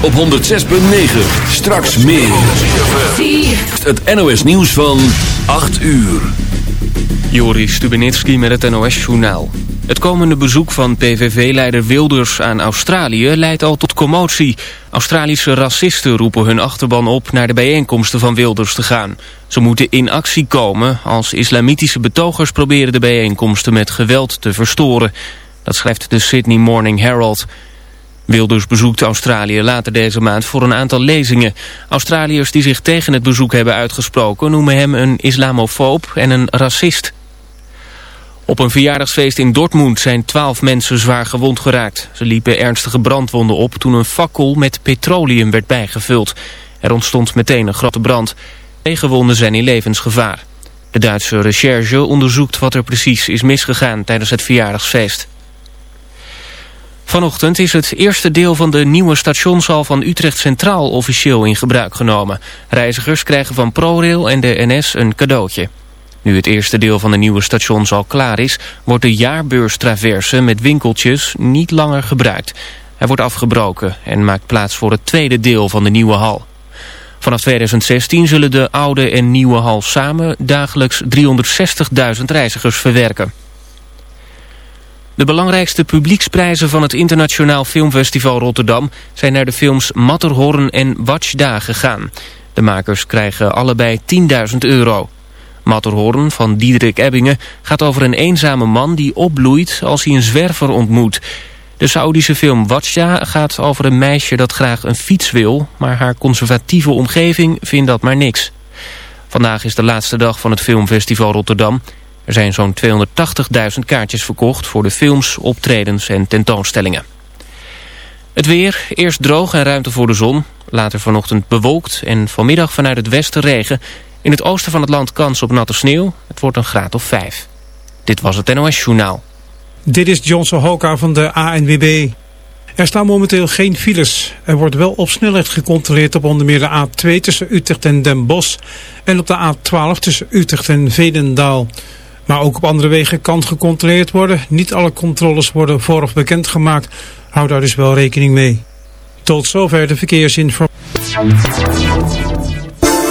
op 106.9. Straks meer. Het NOS nieuws van 8 uur. Joris Stubenitski met het NOS-journaal. Het komende bezoek van PVV-leider Wilders aan Australië leidt al tot commotie. Australische racisten roepen hun achterban op naar de bijeenkomsten van Wilders te gaan. Ze moeten in actie komen als islamitische betogers proberen de bijeenkomsten met geweld te verstoren. Dat schrijft de Sydney Morning Herald. Wilders bezoekt Australië later deze maand voor een aantal lezingen. Australiërs die zich tegen het bezoek hebben uitgesproken noemen hem een islamofoob en een racist. Op een verjaardagsfeest in Dortmund zijn twaalf mensen zwaar gewond geraakt. Ze liepen ernstige brandwonden op toen een fakkel met petroleum werd bijgevuld. Er ontstond meteen een grote brand. Twee gewonden zijn in levensgevaar. De Duitse recherche onderzoekt wat er precies is misgegaan tijdens het verjaardagsfeest. Vanochtend is het eerste deel van de nieuwe stationshal van Utrecht Centraal officieel in gebruik genomen. Reizigers krijgen van ProRail en de NS een cadeautje. Nu het eerste deel van de nieuwe stationshal klaar is... wordt de jaarbeurstraverse met winkeltjes niet langer gebruikt. Hij wordt afgebroken en maakt plaats voor het tweede deel van de nieuwe hal. Vanaf 2016 zullen de oude en nieuwe hal samen dagelijks 360.000 reizigers verwerken. De belangrijkste publieksprijzen van het Internationaal Filmfestival Rotterdam... zijn naar de films Matterhorn en Watchda gegaan. De makers krijgen allebei 10.000 euro. Matterhorn van Diederik Ebbingen gaat over een eenzame man die opbloeit als hij een zwerver ontmoet. De Saoedische film Watcha gaat over een meisje dat graag een fiets wil, maar haar conservatieve omgeving vindt dat maar niks. Vandaag is de laatste dag van het filmfestival Rotterdam. Er zijn zo'n 280.000 kaartjes verkocht voor de films, optredens en tentoonstellingen. Het weer, eerst droog en ruimte voor de zon. Later vanochtend bewolkt en vanmiddag vanuit het westen regen. In het oosten van het land kans op natte sneeuw. Het wordt een graad of 5. Dit was het NOS Journaal. Dit is Johnson Hoka van de ANWB. Er staan momenteel geen files. Er wordt wel op snelheid gecontroleerd op onder meer de A2 tussen Utrecht en Den Bosch. En op de A12 tussen Utrecht en Vedendaal. Maar ook op andere wegen kan gecontroleerd worden. Niet alle controles worden vooraf bekendgemaakt. Hou daar dus wel rekening mee. Tot zover de verkeersinformatie.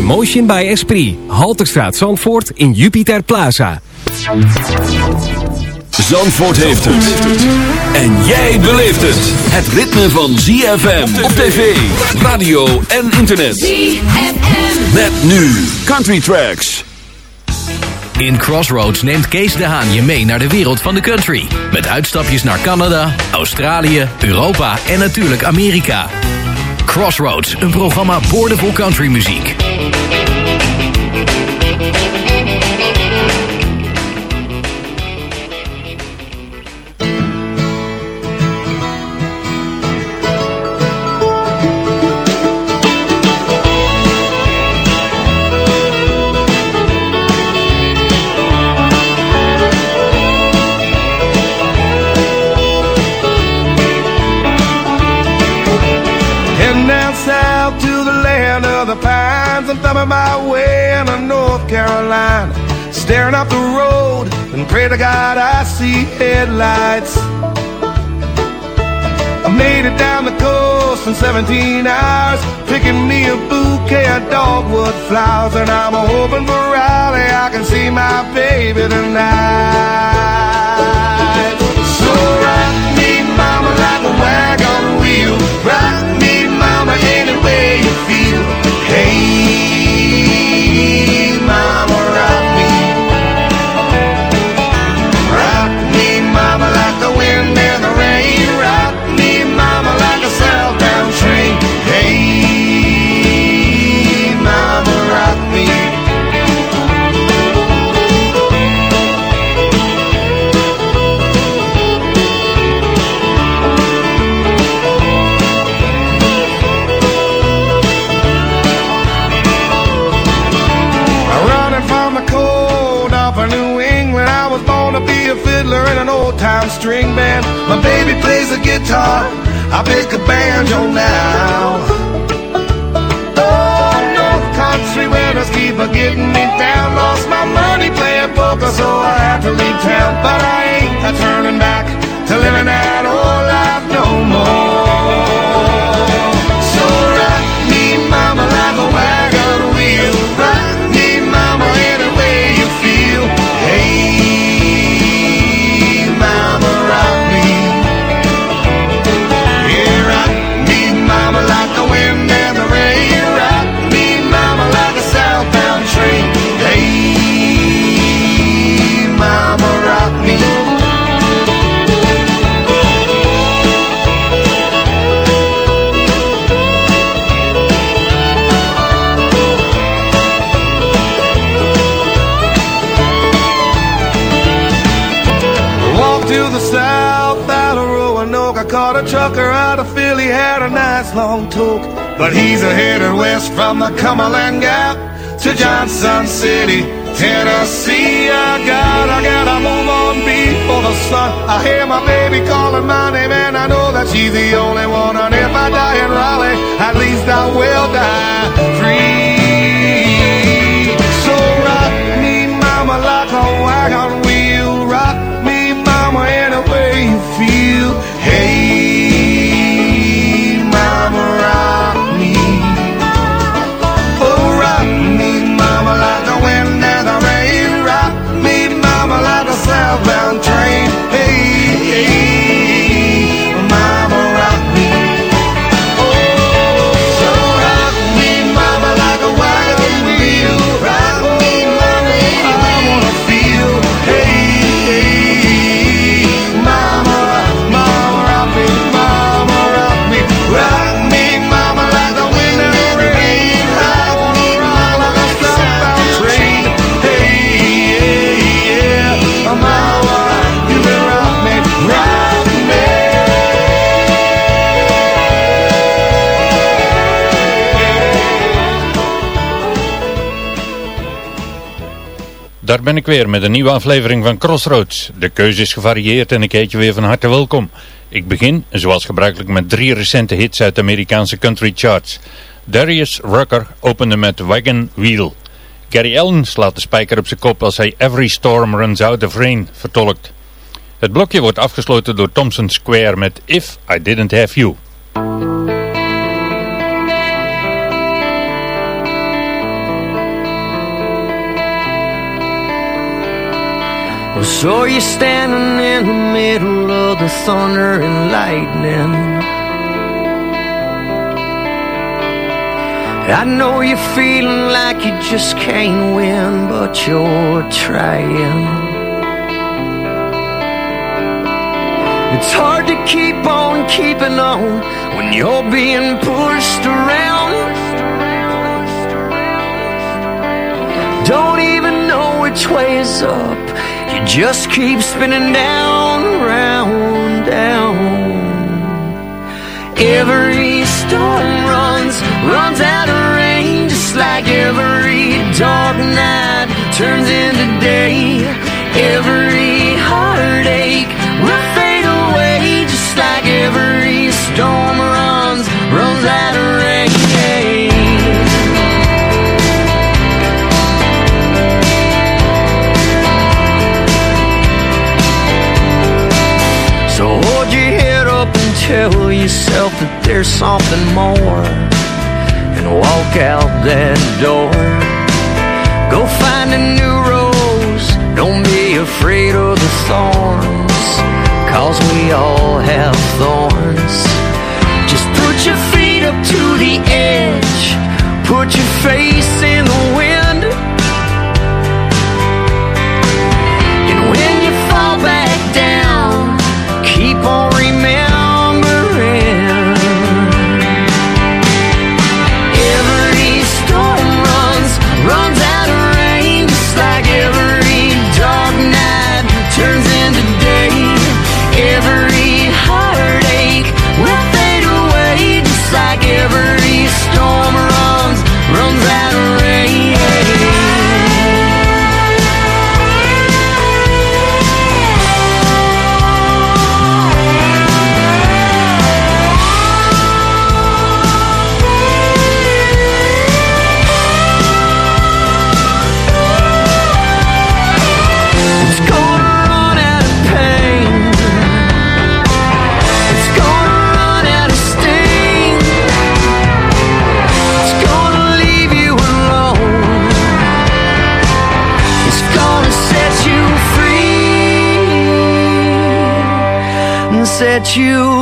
Motion by Esprit. Halterstraat Zandvoort in Jupiter Plaza. Zandvoort heeft het. En jij beleeft het. Het ritme van ZFM op tv, radio en internet. ZFM. Met nu Country Tracks. In Crossroads neemt Kees de Haan je mee naar de wereld van de country. Met uitstapjes naar Canada, Australië, Europa en natuurlijk Amerika. Crossroads, een programma boordevol countrymuziek. Thumbing my way into North Carolina. Staring off the road and pray to God I see headlights. I made it down the coast in 17 hours, picking me a bouquet of dogwood flowers. And I'm hoping for Raleigh I can see my baby tonight. So rock me, mama, like a wagon wheel. Rock me, mama, string band. My baby plays the guitar. I pick a banjo now. Oh, North Country winners keep a getting me down. Lost my money playing poker, so I had to leave town. But I ain't a turning back to living that old life no more. But he's a headed west from the Cumberland Gap to Johnson City, Tennessee. I gotta, gotta move on before the sun. I hear my baby calling my name, and I know that she's the only one. And if I die in Raleigh, at least I will die free. Daar ben ik weer met een nieuwe aflevering van Crossroads. De keuze is gevarieerd en ik heet je weer van harte welkom. Ik begin, zoals gebruikelijk, met drie recente hits uit de Amerikaanse country charts. Darius Rucker opende met Wagon Wheel. Gary Allen slaat de spijker op zijn kop als hij Every Storm Runs Out of Rain vertolkt. Het blokje wordt afgesloten door Thompson Square met If I Didn't Have You. So you're standing in the middle of the thunder and lightning. I know you're feeling like you just can't win, but you're trying. It's hard to keep on keeping on when you're being pushed around. Don't even know which way is up. You just keep spinning down, round, down. Every storm runs, runs out of rain, just like every dark night turns into day. Tell yourself that there's something more. And walk out that door. Go find a new rose. Don't be afraid of the thorns. Cause we all have thorns. Just put your feet up to the edge. Put your face in set you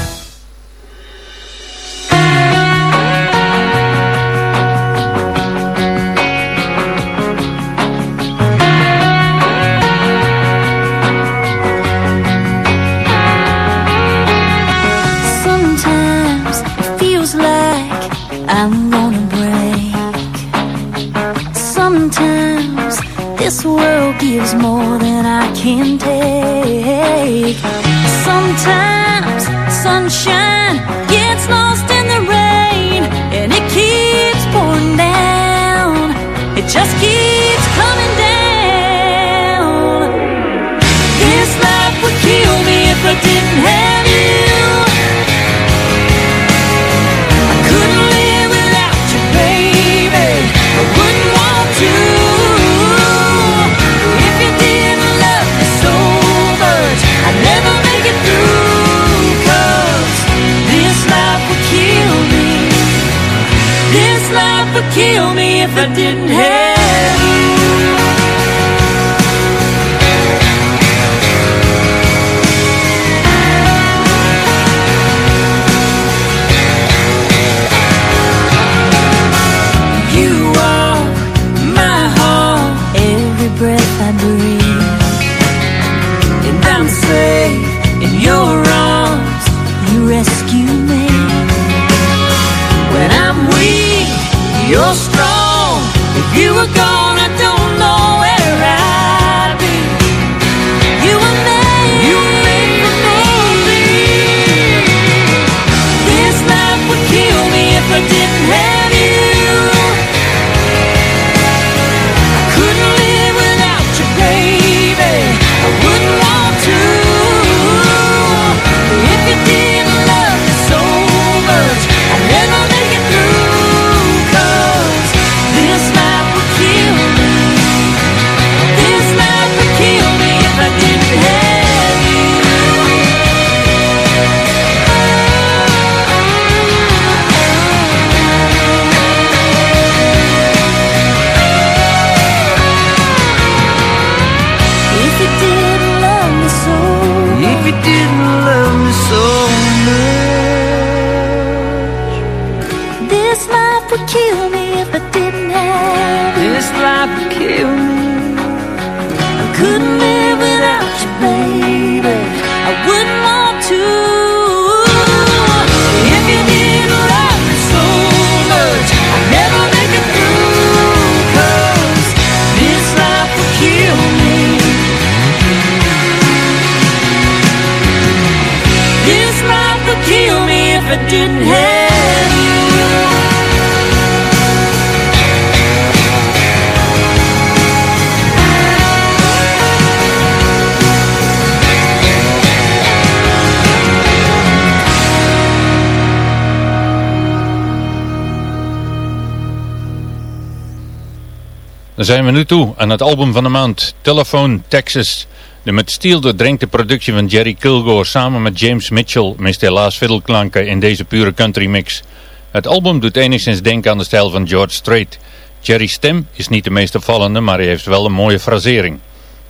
Dan zijn we nu toe aan het album van de maand, Telephone Texas. De met stiel doordrenkte productie van Jerry Kilgore samen met James Mitchell mist helaas fiddleklanken in deze pure country mix. Het album doet enigszins denken aan de stijl van George Strait. Jerry's stem is niet de meest opvallende, maar hij heeft wel een mooie frasering.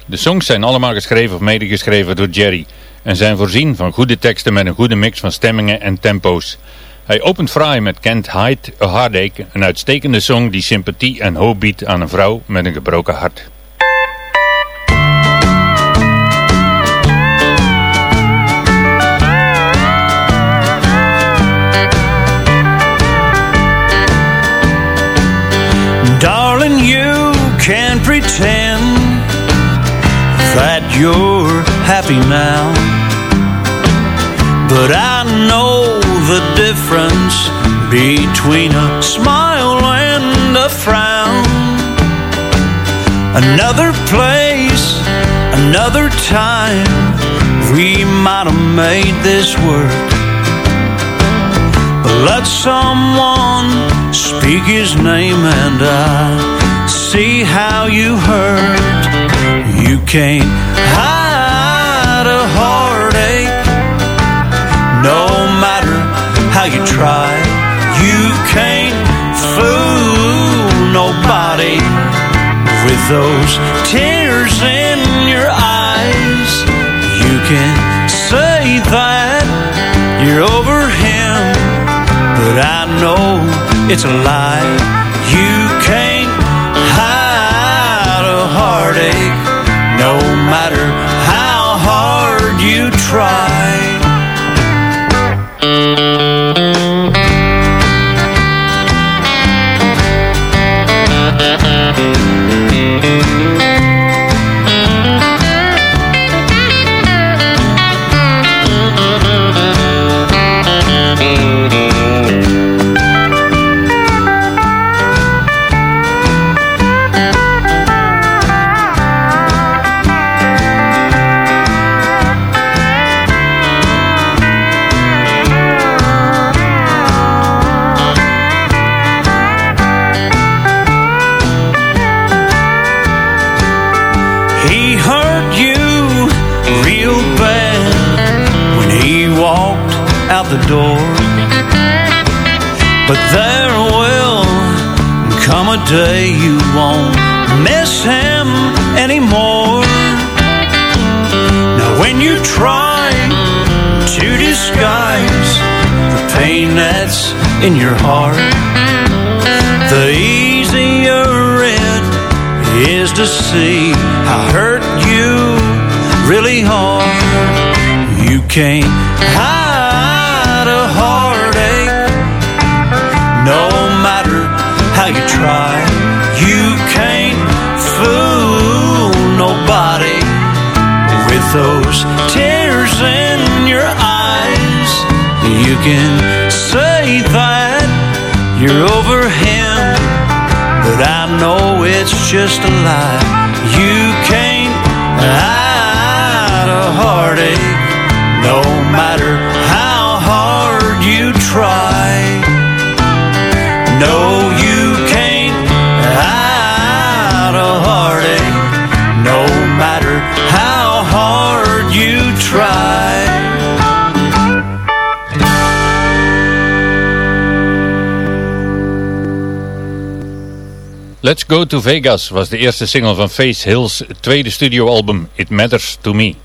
De songs zijn allemaal geschreven of medegeschreven door Jerry en zijn voorzien van goede teksten met een goede mix van stemmingen en tempo's. Hij opent fraai met Can't Hide a Heartache, een uitstekende song die sympathie en hoop biedt aan een vrouw met een gebroken hart. Darling, you can pretend that you're happy now. But I know the difference between a smile and a frown. Another place, another time, we might have made this work. But let someone speak his name and I see how you hurt. You can't hide a heartache how you try. You can't fool nobody with those tears in your eyes. You can say that you're over him, but I know it's a lie. You But there will come a day you won't miss him anymore. Now, when you try to disguise the pain that's in your heart, the easier it is to see how hurt you really are. You can't hide You can say that you're over him, but I know it's just a lie. You can't hide a heartache, no matter Let's Go to Vegas was de eerste single van Face Hill's tweede studioalbum It Matters to Me.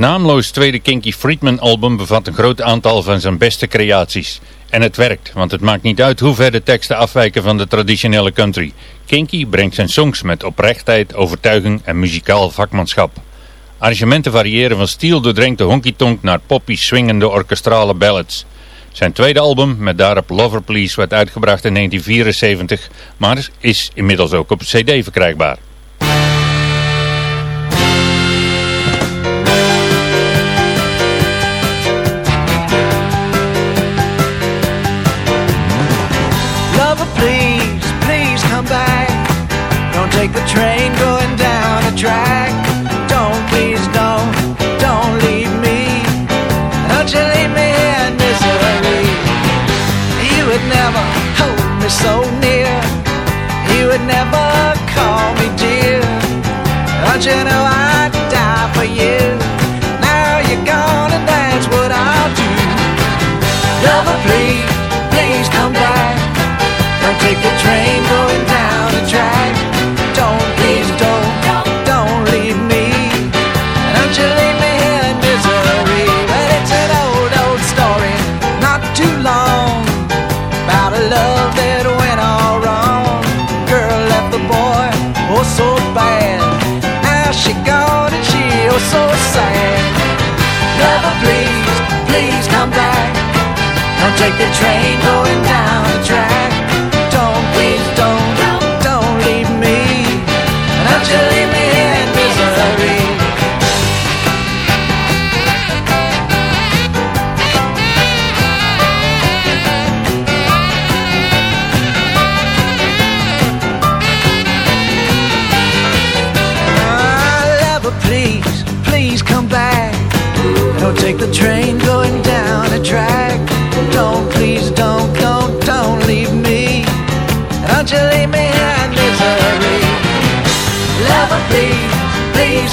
naamloos tweede Kinky Friedman album bevat een groot aantal van zijn beste creaties. En het werkt, want het maakt niet uit hoe ver de teksten afwijken van de traditionele country. Kinky brengt zijn songs met oprechtheid, overtuiging en muzikaal vakmanschap. Arrangementen variëren van stiel doordrenkte honky-tonk naar poppy swingende orkestrale ballads. Zijn tweede album, met daarop Lover Please, werd uitgebracht in 1974, maar is inmiddels ook op cd verkrijgbaar. like a train going down a track. Don't please don't, don't leave me. Don't you leave me in misery. You would never hold me so take the train going down.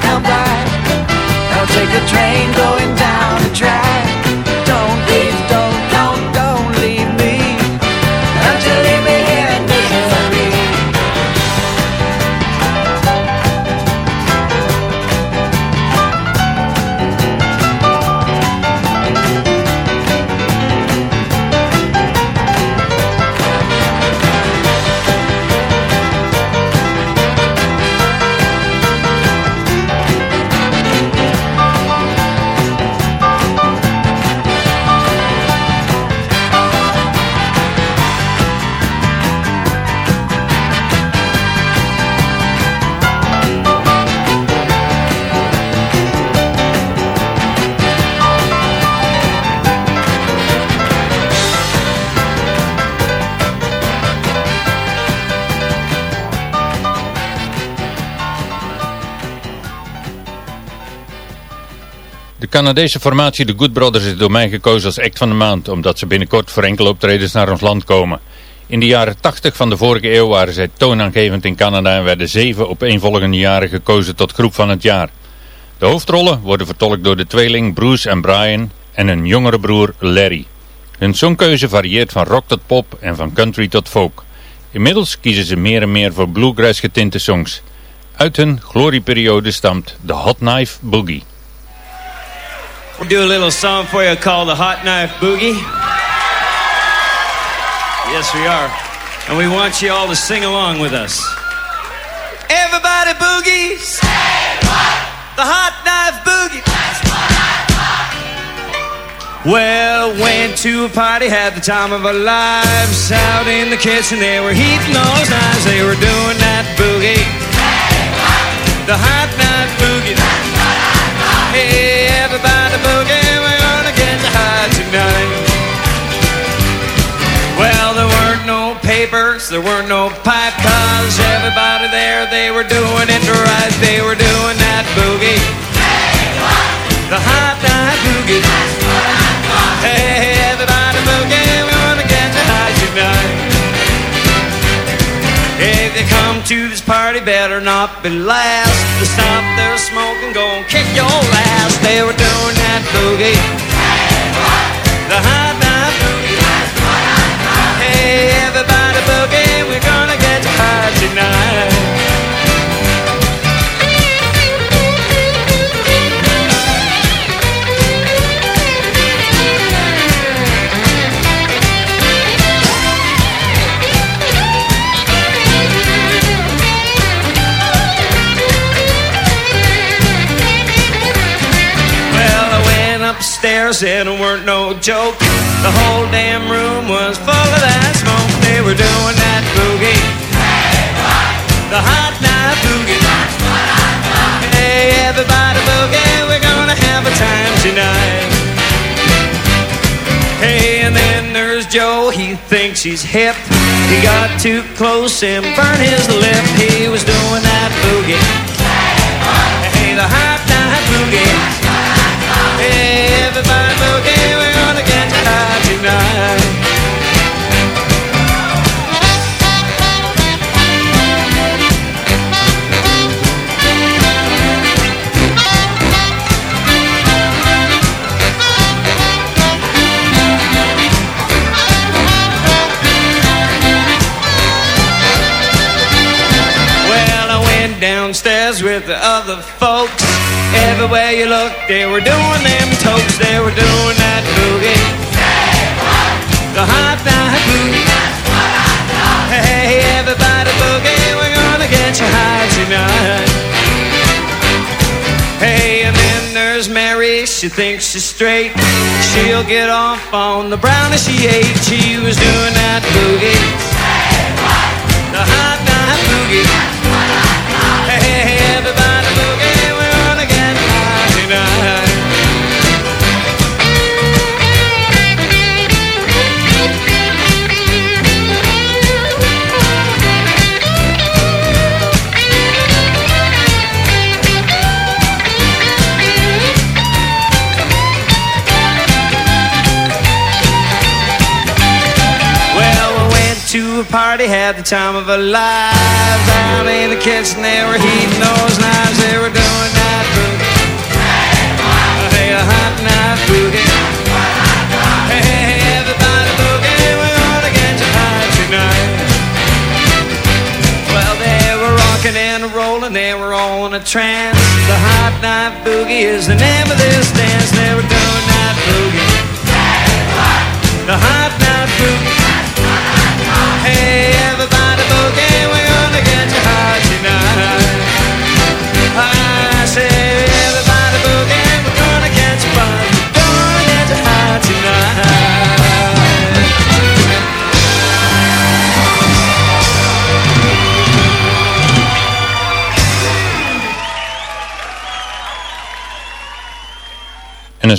Come back. Don't take a train going down Canadese formatie The Good Brothers is door mij gekozen als act van de maand, omdat ze binnenkort voor enkele optredens naar ons land komen. In de jaren 80 van de vorige eeuw waren zij toonaangevend in Canada en werden zeven opeenvolgende jaren gekozen tot groep van het jaar. De hoofdrollen worden vertolkt door de tweeling Bruce en Brian en hun jongere broer Larry. Hun songkeuze varieert van rock tot pop en van country tot folk. Inmiddels kiezen ze meer en meer voor bluegrass getinte songs. Uit hun glorieperiode stamt de Hot Knife Boogie. We'll do a little song for you called the Hot Knife Boogie. Yes, we are. And we want you all to sing along with us. Everybody boogies. The Hot Knife Boogie. Well, went to a party, had the time of our lives. Out in the kitchen, they were heating those knives. They were doing that boogie. The Hot Knife Boogie. Hey, boogie, we're gonna get high tonight. Well, there weren't no papers, there weren't no pipe cars. Everybody there, they were doing it right. They were doing that boogie. The hot night boogie. Hey, they come to this party, better not be last. To stop their smoking, go and kick your ass. They were doing that boogie. The hot night boogie. Hey, everybody boogie, we're gonna get high tonight. Upstairs it weren't no joke. The whole damn room was full of that smoke. They were doing that boogie. Hey, The hot night boogie. Hey, everybody boogie, we're gonna have a time tonight. Hey, and then there's Joe, he thinks he's hip. He got too close and burned his lip. He was doing that boogie. They were doing them tokes. They were doing that boogie. The hot night boogie. Hey, everybody boogie, we're gonna get you high tonight. Hey, and then there's Mary, she thinks she's straight. She'll get off on the brownie she ate. She was doing that boogie. The hot night boogie. Hey, everybody had the time of their lives. Down in the kitchen they were heating those knives. They were doing that boogie Hey, a hot knife boogie. Hey, everybody boogie. We're gonna get high tonight. Well, they were rocking and rolling. They were all in a trance. The hot night boogie is the name of this dance. They were doing that boogie. The hot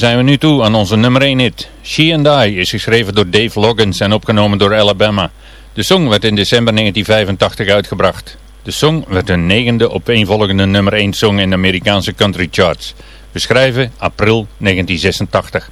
dan zijn we nu toe aan onze nummer 1 hit. She and I is geschreven door Dave Loggins en opgenomen door Alabama. De song werd in december 1985 uitgebracht. De song werd hun negende opeenvolgende nummer 1 song in de Amerikaanse country charts. We schrijven april 1986.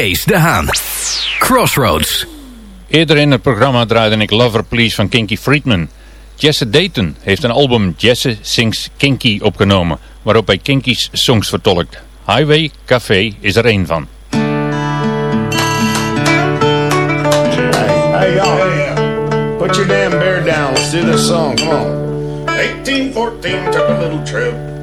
Kees de Haan. Crossroads. Eerder in het programma draaide ik Lover Please van Kinky Friedman. Jesse Dayton heeft een album Jesse Sings Kinky opgenomen, waarop hij Kinky's songs vertolkt. Highway Café is er één van. Hey. Put your damn bear down. Let's do this song. Come on. 1814 took a little trip.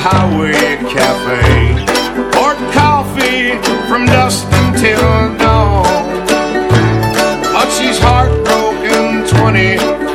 highway cafe. Poured coffee from dusk until dawn. But she's heartbroken 20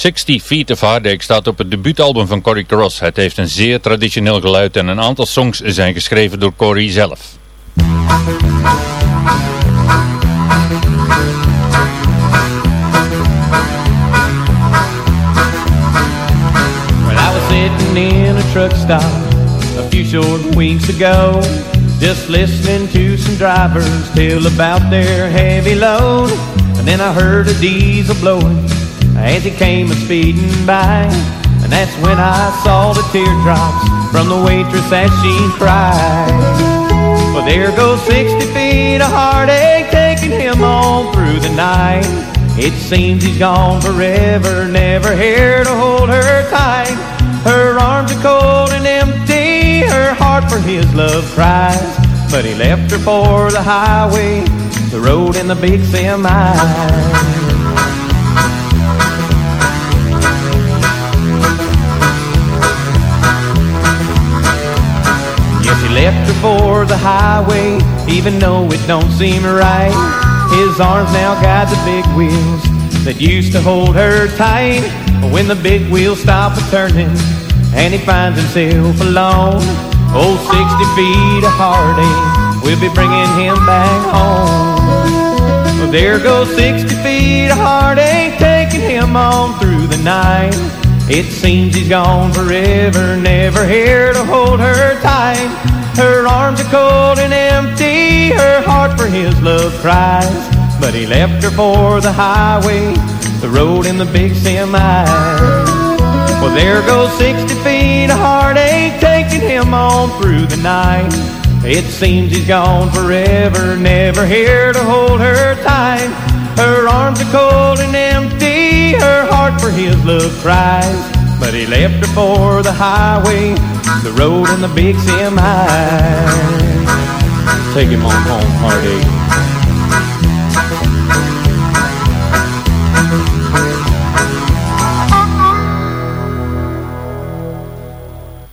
60 Feet of Heartache staat op het debuutalbum van Cory Cross. Het heeft een zeer traditioneel geluid en een aantal songs zijn geschreven door Cory zelf. When I was sitting in a truck stop a few short weeks ago, just listening to some drivers tell about their heavy load. And then I heard a diesel blowing as he came a speeding by. And that's when I saw the teardrops from the waitress as she cried. Well, there goes 60 feet of heartache taking him on through the night. It seems he's gone forever, never here to hold her tight. Her arms are cold and empty, her heart for his love cries. But he left her for the highway, the road and the big semi. Left her for the highway, even though it don't seem right. His arms now guide the big wheels that used to hold her tight. When the big wheels stop a turning and he finds himself alone, oh, 60 feet of heartache will be bringing him back home. Well, there goes 60 feet of heartache taking him on through the night. It seems he's gone forever, never here to hold her tight. Her arms are cold and empty, her heart for his love cries. But he left her for the highway, the road and the big semi. Well, there goes 60 feet of heartache taking him on through the night. It seems he's gone forever, never here to hold her tight. Her arms are cold and empty, her heart for his love cries. But he left her for the highway, the road and the big semi. Take him on home, heartache.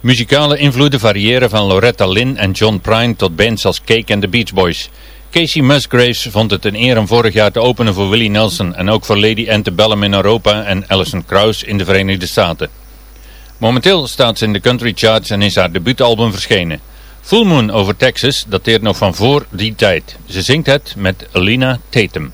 Muzikale invloeden variëren van Loretta Lynn en John Prine tot bands als Cake and the Beach Boys. Casey Musgraves vond het een eer om vorig jaar te openen voor Willie Nelson en ook voor Lady Antebellum in Europa en Alison Krauss in de Verenigde Staten. Momenteel staat ze in de country charts en is haar debuutalbum verschenen. Full Moon over Texas dateert nog van voor die tijd. Ze zingt het met Alina Tatum.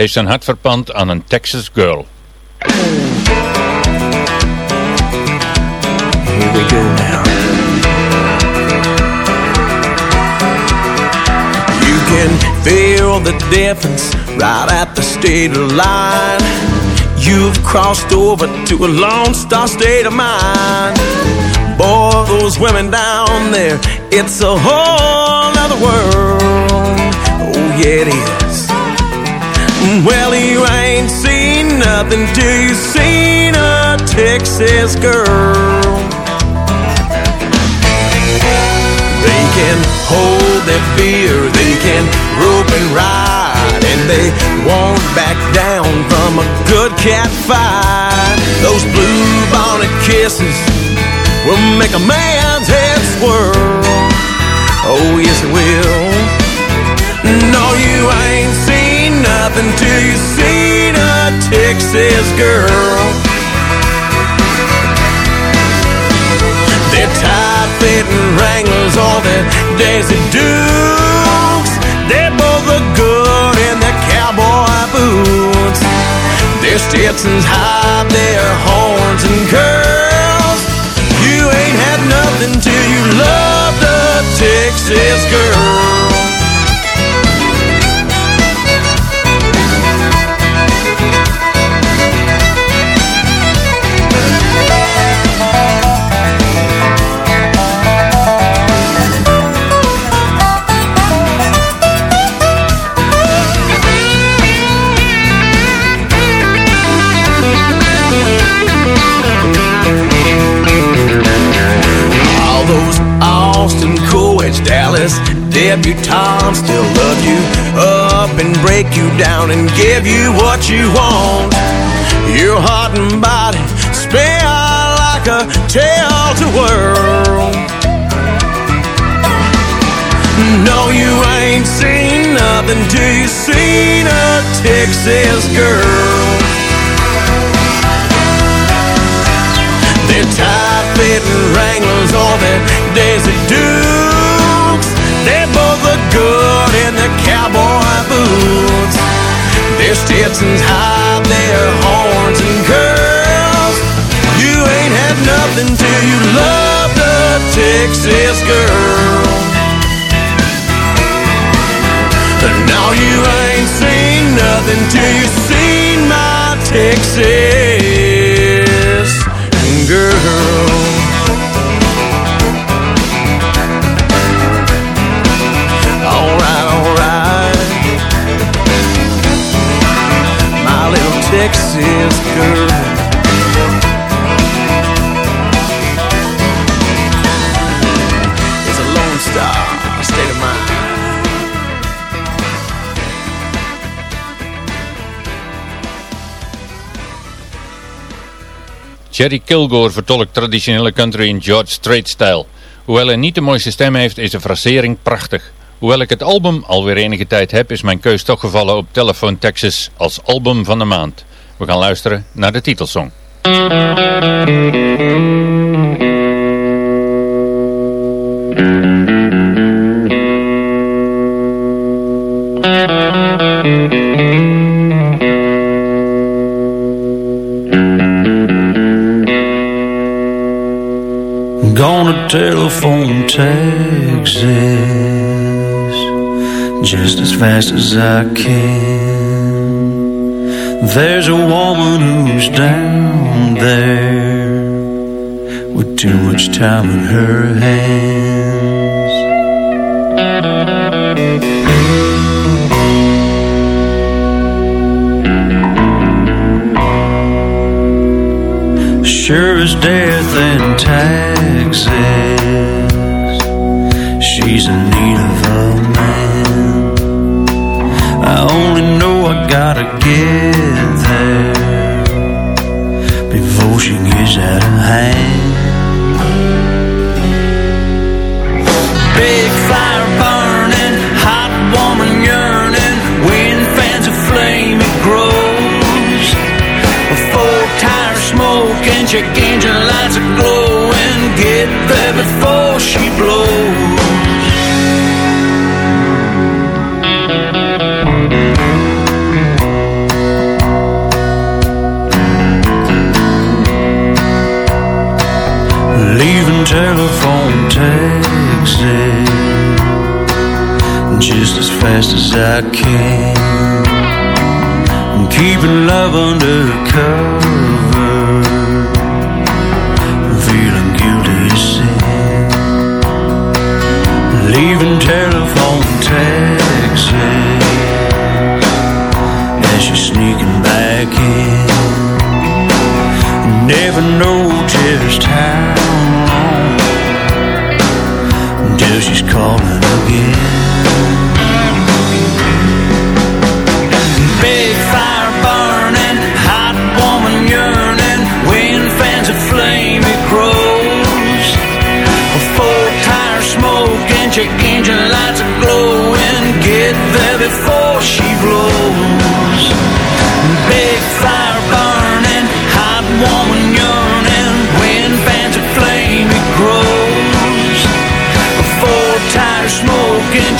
Heeft zijn hart verpand aan een Texas girl. Here we go now. You can feel the difference right at the state line. You've crossed over to a lone star state of mind. Boy, those women down there, it's a whole other world. Oh, yeah, it is. Well, you ain't seen nothing till you seen a Texas girl. They can hold their fear, they can rope and ride, and they won't back down from a good cat fight. Those blue bonnet kisses will make a man's head swirl. Oh, yes, it will. No, you ain't seen nothing till you seen a Texas girl. They're tight-fitting Wranglers or their Daisy Dukes. They both look good in their cowboy boots. Their Stetsons hide their horns and curls. You ain't had nothing till you loved a Texas girl. Coolidge, Dallas debutantes still love you up and break you down and give you what you want. Your heart and body spin like a tale to world. No, you ain't seen nothing till you seen a Texas girl. They're tight-fitting Wranglers or their Daisy Dukes. Their Stetsons hide their horns and curls. You ain't had nothing till you loved a Texas girl. Now you ain't seen nothing till you seen my Texas girl. It's a lone star state of mind. Jerry Kilgore vertolkt traditionele country in George Strait-stijl. Hoewel hij niet de mooiste stem heeft, is de frasering prachtig. Hoewel ik het album alweer enige tijd heb, is mijn keus toch gevallen op Telephone Texas als album van de maand. We gaan luisteren naar de titelsong. Gonna telephone Texas just as fast as I can. There's a woman who's down there with too much time in her hands. Sure as death in Texas, she's in need of a man. Know I gotta get there before she gets out of hand. Big fire burning, hot woman yearning, wind fans a flame, it grows. A four tire smoking, check engine lights are glowing. Get there before she blows. Fast as I can. I'm Keeping love undercover, feeling guilty as sin. Leaving telephone Texas as she's sneaking back in. Never know just how long until she's calling again. Are. Get there before she blows. Big fire burning, hot woman yearning, wind fans a flame, it grows. Four tire smoking,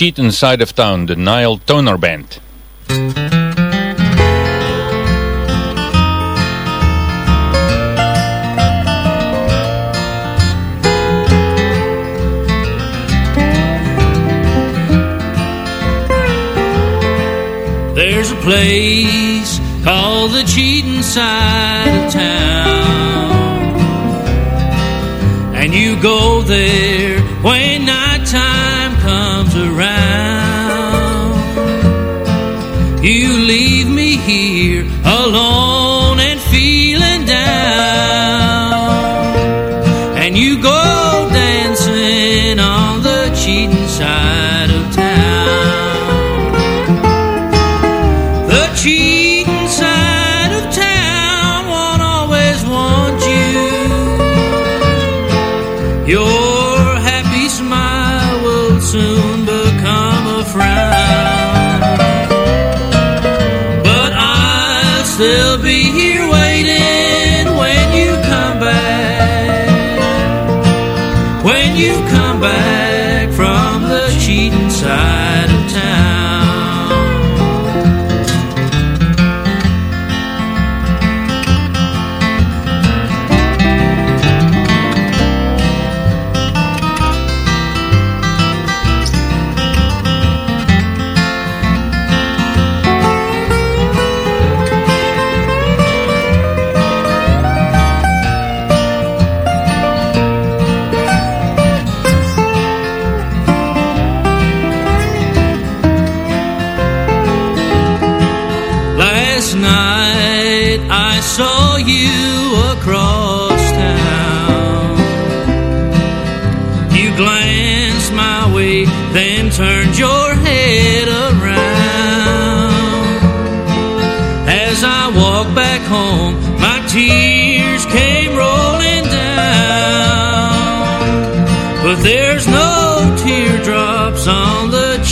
The Cheatin' Side of Town, de Nile Toner Band. There's a place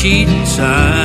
cheating side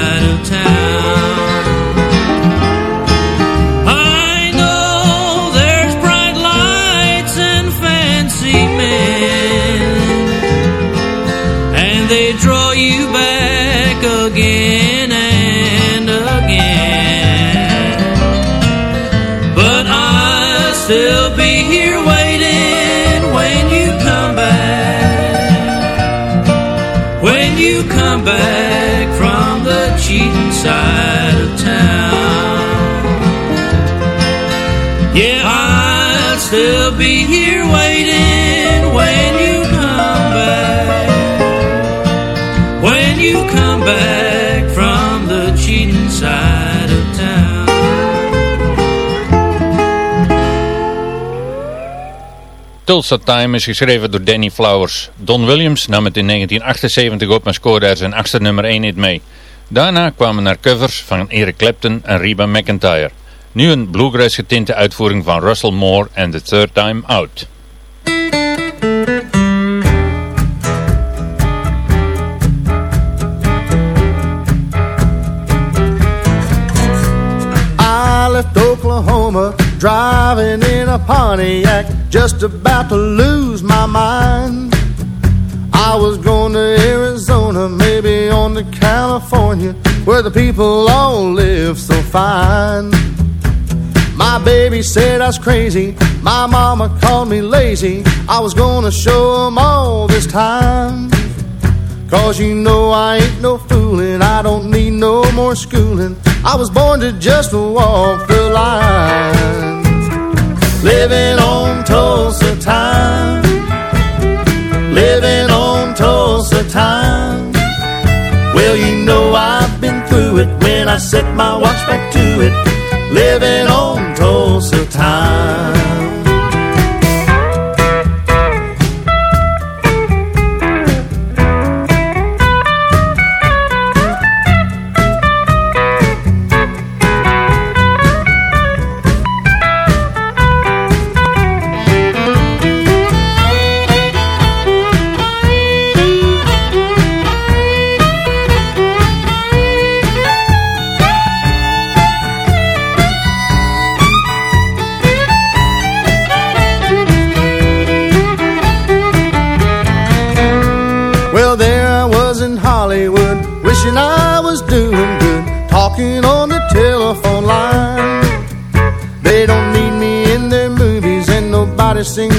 cheating side of town. Yeah, I'll still be here waiting when you come back. When you come back from the cheating side of town. Tulsa Time is geschreven door Danny Flowers. Don Williams nam het in 1978 op en scoorde er zijn achtste nummer 1 hit mee. Daarna kwamen er covers van Eric Clapton en Reba McEntire. Nu een bluegrass getinte uitvoering van Russell Moore en The Third Time Out. I left Oklahoma driving in a Pontiac, just about to lose my mind. I was going to Arizona, maybe to California, where the people all live so fine. My baby said I was crazy, my mama called me lazy. I was gonna show 'em all this time. Cause you know I ain't no fooling, I don't need no more schooling. I was born to just walk the line. Living on Tulsa time. Living Well, you know I've been through it when I set my watch back to it. Living on Tulsa time.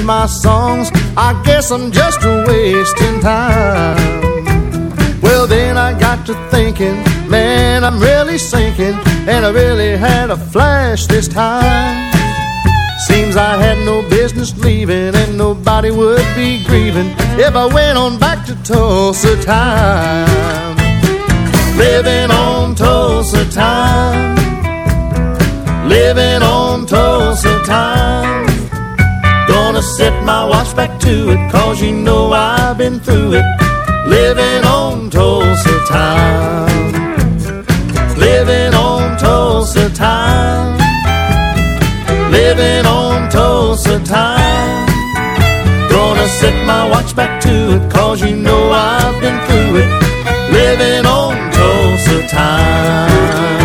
My songs. I guess I'm just a wasting time. Well, then I got to thinking, man, I'm really sinking, and I really had a flash this time. Seems I had no business leaving and nobody would be grieving if I went on back to Tulsa time. Living on Tulsa time. Living on Tulsa. Gonna set my watch back to it cause you know I've been through it. Living on Tulsa time. Living on Tulsa time. Living on Tulsa time. Gonna set my watch back to it, cause you know I've been through it. Living on Tulsa time.